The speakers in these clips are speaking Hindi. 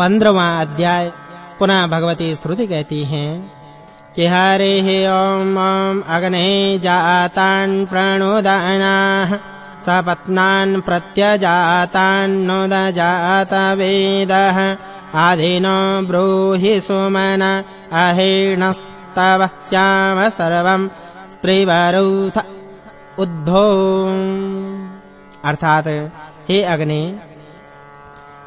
15वां अध्याय। पुनः भगवती स्तुति कहती हैं, कि हरे ओम ओम अग्ने जातान् प्रणोदनाः, सपत्नान् प्रत्यजातान्नोद जात वेदः, आदिनो ब्रूहि सुमन अहेणस्तव श्याम सर्वं स्त्रीवरुथ उद्भो अर्थात, हे अग्नि,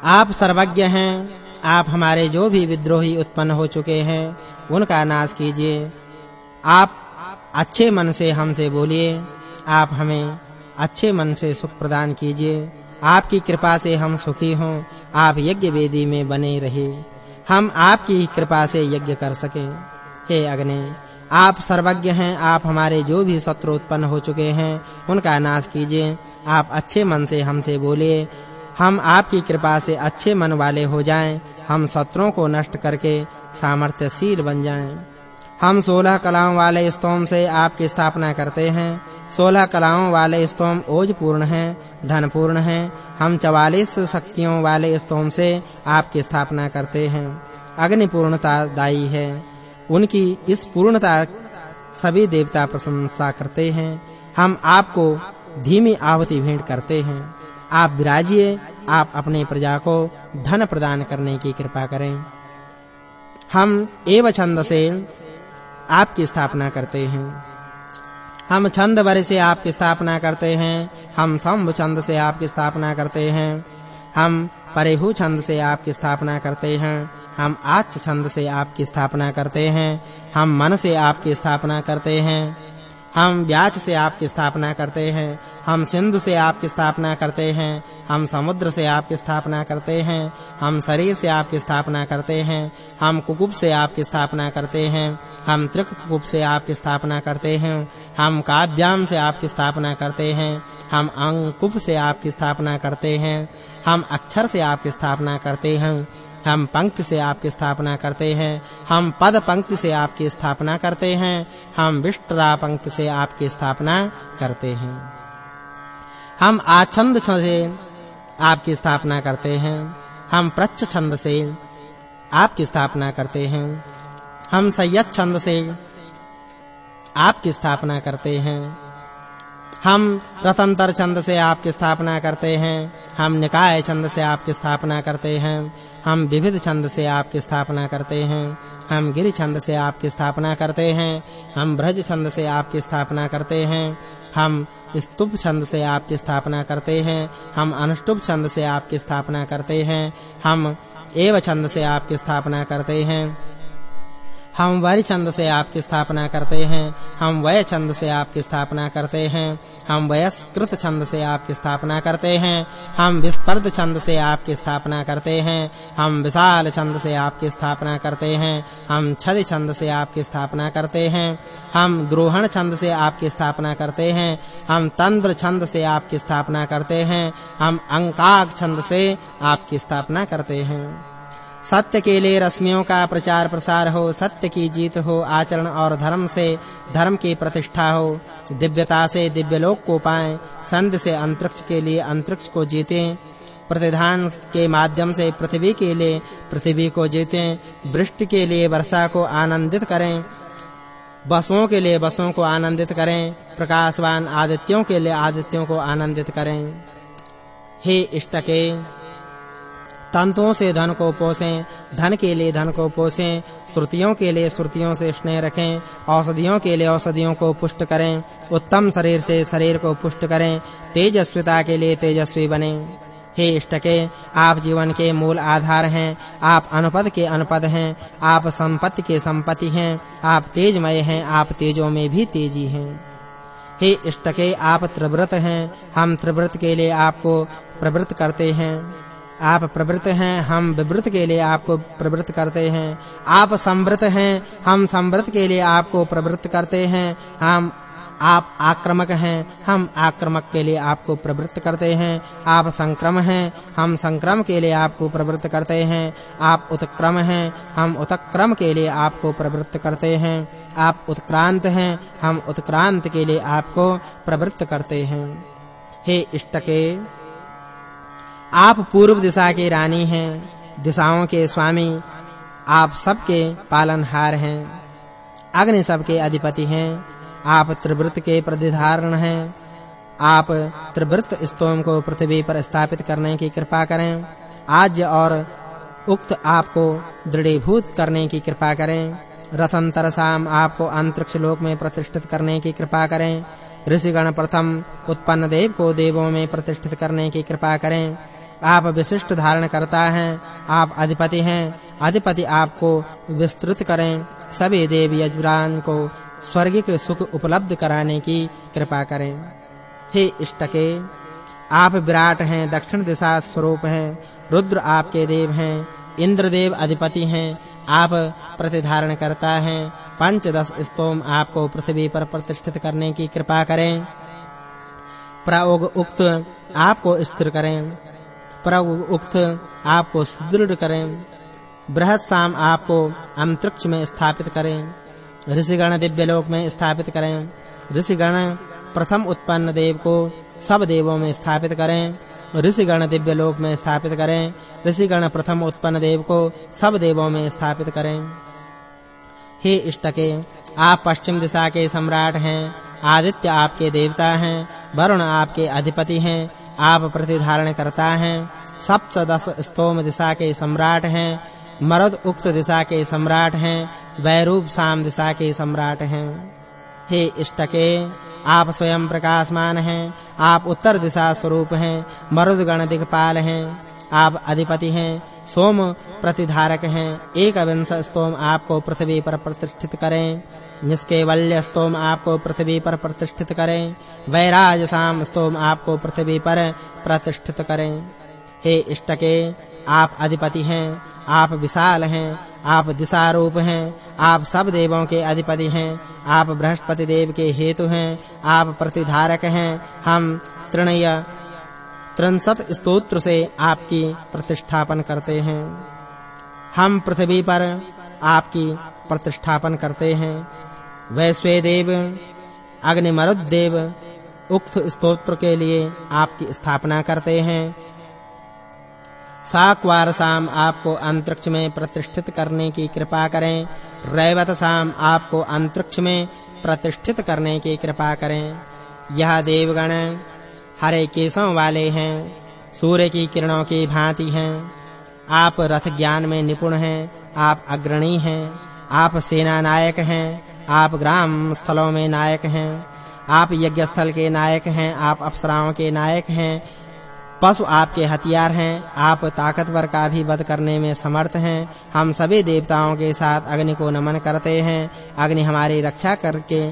आप सर्वज्ञ हैं आप हमारे जो भी विद्रोही उत्पन्न हो चुके हैं, उनका नाश कीजिए। आप अच्छे मन से हमसे बोलिए। आप हमें अच्छे मन से सुख प्रदान कीजिए। आपकी कृपा से हम सुखी हों। आप यज्ञ वेदी में बने रहे हम आपकी कृपा से यज्ञ कर सकें। हे अग्नि, आप सर्वज्ञ हैं। आप हमारे जो भी शत्रु उत्पन्न हो चुके हैं, उनका नाश कीजिए। आप अच्छे मन से हमसे बोलिए। हम आपकी कृपा से अच्छे मन वाले हो जाएँ। हम शत्रुओं को नष्ट करके सामर्थ्यशील बन जाएँ। हम 16 कलाओं वाले स्तोम से आपकी स्थापना करते हैं। 16 कलाओं वाले स्तोम ओज पूर्ण हैं धन पूर्ण हैं। हम 44 शक्तियों वाले स्तोम से आपकी स्थापना करते हैं। अग्नि पूर्णता दाई है। उनकी इस पूर्णता सभी देवता प्रशंसा करते हैं। हम आपको धीमी आहुति भेंट करते हैं। आप विराजिए, आप अपने प्रजा को धन प्रदान करने की कृपा करें। हम एव छंद से आपकी स्थापना करते हैं। हम छंद वर से आपकी स्थापना करते हैं। हम संभ छंद से आपकी स्थापना करते हैं। हम परिभु छंद से आपकी स्थापना करते हैं। हम आच छंद से आपकी स्थापना करते हैं। हम मन से आपकी स्थापना करते हैं। हम व्याच से आपकी स्थापना करते हैं। हम सिंधु से आपकी स्थापना करते हैं हम समुद्र से आपकी स्थापना करते हैं हम शरीर से आपकी स्थापना करते हैं हम कुकुब से आपकी स्थापना करते हैं हम त्रिक से आपकी स्थापना करते हैं हम काव्याम से आपकी स्थापना करते हैं हम अंकुप से आपकी स्थापना करते हैं हम अक्षर से आपकी स्थापना करते हैं हम पंक्ति से आपकी स्थापना करते हैं हम पद पंक्ति से आपकी स्थापना करते हैं हम विष्टरा पंक्ति से आपकी स्थापना करते हैं हम आछंद से आपकी स्थापना करते हैं। हम प्रच्छ छंद से आपकी स्थापना करते हैं। हम संयत छंद से आपकी स्थापना करते हैं। हम रतंतर छंद से आपकी स्थापना करते हैं। हम निकाय छंद से आपकी स्थापना करते हैं। हम विविध छंद से आपकी स्थापना करते हैं। हम गिरि छंद से आपकी स्थापना करते हैं। हम ब्रज छंद से आपकी स्थापना करते हैं। हम स्तुप छंद से आपकी स्थापना करते हैं। हम अनुष्टुप छंद से आपकी स्थापना करते हैं। हम एव छंद से आपकी स्थापना करते हैं। हम वरि छंद से आपकी स्थापना करते हैं। हम वय छंद से आपकी स्थापना करते हैं। हम वयस्कृत छंद से आपकी स्थापना करते हैं। हम विस्पर्ध छंद से आपकी स्थापना करते हैं। हम विशाल छंद से आपकी स्थापना करते हैं। हम छद छंद से आपकी स्थापना करते हैं। हम द्रोहण छंद से आपकी स्थापना करते हैं। हम तंत्र छंद से आपकी स्थापना करते हैं। हम अंकाक छंद से आपकी स्थापना करते हैं। सत्य के लिए रश्मियों का प्रचार प्रसार हो, सत्य की जीत हो, आचरण और धर्म से, धर्म की प्रतिष्ठा हो। दिव्यता से दिव्य लोक को पाएँ, संध से अंतरिक्ष के लिए अंतरिक्ष को जीतें। प्रतिधान के माध्यम से पृथ्वी के लिए पृथ्वी को जीतें, वृष्टि के लिए वर्षा को आनंदित करें। बसों के लिए बसों को आनंदित करें, प्रकाशवान आदित्यों के लिए आदित्यों को आनंदित करें। हे इष्टके तंतुओं से धन को पोसें, धन के लिए धन को पोसें, श्रुतियों के लिए श्रुतियों से स्नेह रखें, औषधियों के लिए औषधियों को पुष्ट करें, उत्तम शरीर से शरीर को पुष्ट करें, तेजस्विता के लिए तेजस्वी बने। हे इष्टके, आप जीवन के मूल आधार हैं, आप अनुपद के अनुपद हैं, आप संपत्ति के संपत्ति हैं, आप तेजमय हैं, आप तेजों में भी तेज़ी हैं। हे इष्टके, आप त्रिव्रत हैं, हम त्रिव्रत के लिए आपको प्रवृत्त करते हैं। आप प्रवृत्त हैं, हम विवृत के लिए आपको प्रवृत्त करते हैं। आप संवृत हैं, हम संवृत के लिए आपको प्रवृत्त करते हैं। हम, आप आक्रमक हैं, हम आक्रमक के लिए आपको प्रवृत्त करते हैं। आप संक्रम हैं, हम संक्रम के लिए आपको प्रवृत्त करते हैं। आप उत्क्रम हैं, हम उत्क्रम के लिए आपको प्रवृत्त करते हैं। आप उत्क्रांत हैं, हम उत्क्रांत के लिए आपको प्रवृत्त करते हैं। हे इष्टके आप पूर्व दिशा की रानी हैं, दिशाओं के स्वामी, आप सबके पालनहार हैं, अग्नि सबके अधिपति हैं, आप त्रिवृत के प्रतिधारण हैं, आप त्रिवृत स्तोम को पृथ्वी पर स्थापित करने की कृपा करें आज और उक्त आपको दृढ़ीभूत करने की कृपा करें रथंतर साम आपको अंतरिक्ष लोक में प्रतिष्ठित करने की कृपा करें, ऋषिगण प्रथम उत्पन्न देव को देवों में प्रतिष्ठित करने की कृपा करें आप विशिष्ट धारण करता हैं, आप अधिपति हैं, अधिपति आपको विस्तृत करें। सभी देव यजमान को स्वर्गिक सुख उपलब्ध कराने की कृपा करें। हे इष्टके, आप विराट हैं, दक्षिण दिशा स्वरूप हैं, रुद्र आपके देव हैं, इंद्रदेव अधिपति हैं, आप प्रतिधारण करता है। पंचदश स्तोम आपको पृथ्वी पर प्रतिष्ठित करने की कृपा करें। प्रयोग उक्त आपको स्थिर करें। प्रयोग उक्त आपको सुदृढ़ करें। बृहत साम आपको अंतरिक्ष में स्थापित करें। ऋषिगण दिव्य लोक में स्थापित करें। ऋषिगण प्रथम उत्पन्न देव को सब देवों में स्थापित करें। ऋषिगण दिव्य लोक में स्थापित करें। ऋषिगण प्रथम उत्पन्न देव को सब देवों में स्थापित करें। हे इष्टके, आप पश्चिम दिशा के सम्राट हैं। आदित्य आपके देवता हैं। वरुण आपके अधिपति हैं। आप प्रतिधारण करता है। सप्तदश स्तोम दिशा के सम्राट हैं। मरुद उक्त दिशा के सम्राट हैं। वैरूप साम दिशा के सम्राट हैं। हे इष्टके, आप स्वयं प्रकाशमान हैं। आप उत्तर दिशा स्वरूप हैं। मरुदगण दिखपाल हैं। आप अधिपति हैं, सोम प्रतिधारक हैं एक विंश स्तोम आपको पृथ्वी पर प्रतिष्ठित करें, निष्केवल्य स्तोम आपको पृथ्वी पर प्रतिष्ठित करें वैराज साम स्तोम आपको पृथ्वी पर प्रतिष्ठित करें। हे इष्टके, आप अधिपति हैं, आप विशाल हैं, आप दिशा रूप हैं, आप सब देवों के अधिपति हैं, आप बृहस्पति देव के हेतु हैं, आप प्रतिधारक हैं, हम तृणय त्रिंसत स्तोत्र से आपकी प्रतिष्ठापन करते हैं। हम पृथ्वी पर आपकी प्रतिष्ठापन करते हैं। वैश्वे देव अग्निमरुद देव उक्त स्तोत्र के लिए आपकी स्थापना करते हैं। साक्वार शाम आपको अंतरिक्ष में प्रतिष्ठित करने की कृपा करें। रैवत शाम आपको अंतरिक्ष में प्रतिष्ठित करने की कृपा करें। यह देवगण हरे केशों वाले हैं, सूर्य की किरणों की भांति हैं। आप रथ ज्ञान में निपुण हैं, आप अग्रणी हैं, आप सेना नायक हैं, आप ग्राम स्थलों में नायक हैं, आप यज्ञ स्थल के नायक हैं, आप अप्सराओं के नायक हैं। पशु आपके हथियार हैं, आप ताकतवर का भी वध करने में समर्थ हैं। हम सभी देवताओं के साथ अग्नि को नमन करते हैं, अग्नि हमारी रक्षा करके,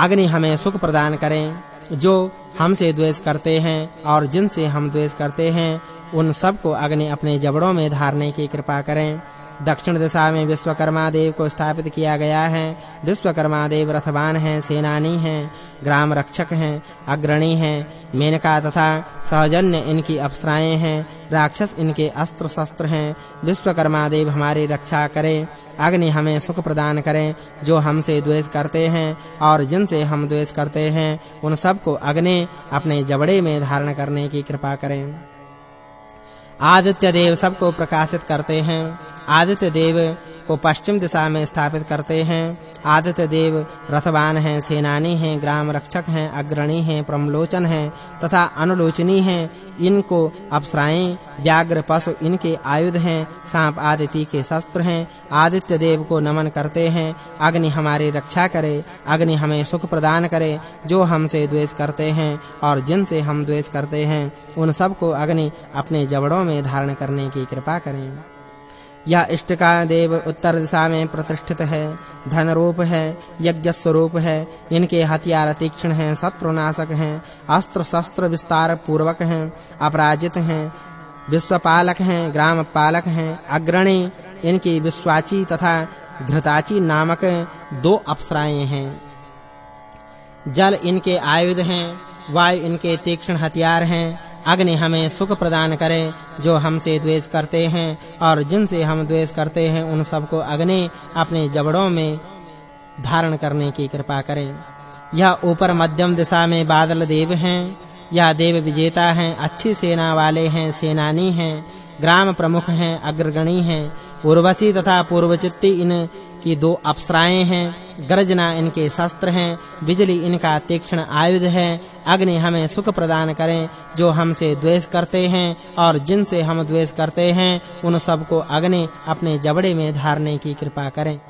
अग्नि हमें सुख प्रदान करें। जो हमसे द्वेष करते हैं और जिनसे हम द्वेष करते हैं, उन सबको अग्नि अपने जबड़ों में धारने की कृपा करें। दक्षिण दिशा में विश्वकर्मा देव को स्थापित किया गया है। विश्वकर्मा देव रथवान हैं, सेनानी हैं, ग्राम रक्षक हैं, अग्रणी हैं। मेनका तथा सहजन्य इनकी अप्सराएँ हैं, राक्षस इनके अस्त्र शस्त्र हैं। विश्वकर्मा देव हमारी रक्षा करें, अग्नि हमें सुख प्रदान करें, जो हमसे द्वेष करते हैं और जिनसे हम द्वेष करते हैं, उन सबको अग्नि अपने जबड़े में धारण करने की कृपा करें। आदित्य देव सबको प्रकाशित करते हैं। आदित्य देव को पश्चिम दिशा में स्थापित करते हैं। आदित्य देव रथवान हैं, सेनानी हैं, ग्राम रक्षक हैं, अग्रणी हैं, प्रमलोचन हैं तथा अनुलोचनी हैं। इनको अप्सराएँ व्याघ्र पशु इनके आयुध हैं, सांप आदिति के शस्त्र हैं, आदित्य देव को नमन करते हैं, अग्नि हमारी रक्षा करे, अग्नि हमें सुख प्रदान करे, जो हमसे द्वेष करते हैं और जिनसे हम द्वेष करते हैं, उन सबको अग्नि अपने जबड़ों में धारण करने की कृपा करें। यह इष्टका देव उत्तर दिशा में प्रतिष्ठित है धन रूप है यज्ञ स्वरूप है, इनके हथियार तीक्ष्ण हैं शत्रुनाशक हैं, अस्त्र शस्त्र विस्तार पूर्वक हैं, अपराजित हैं विश्वपालक हैं ग्राम पालक हैं, अग्रणी, इनकी विश्वाची तथा घृताची नामक दो अप्सराएँ हैं। जल इनके आयुध हैं, वायु इनके तीक्ष्ण हथियार हैं, अग्नि हमें सुख प्रदान करे, जो हमसे द्वेष करते हैं, और जिनसे हम द्वेष करते हैं, उन सबको अग्नि अपने जबड़ों में धारण करने की कृपा करे। यह ऊपर मध्यम दिशा में बादल देव हैं या देव विजेता हैं, अच्छी सेना वाले हैं, सेनानी हैं, ग्राम प्रमुख हैं, अग्रगणी हैं, उर्वशी तथा पूर्वचित्ती इन की दो अप्सराएँ हैं, गर्जना इनके शस्त्र हैं, बिजली इनका तीक्ष्ण आयुध है, अग्नि हमें सुख प्रदान करें, जो हमसे द्वेष करते हैं और जिनसे हम द्वेष करते हैं, उन सबको अग्नि अपने जबड़े में धारने की कृपा करें।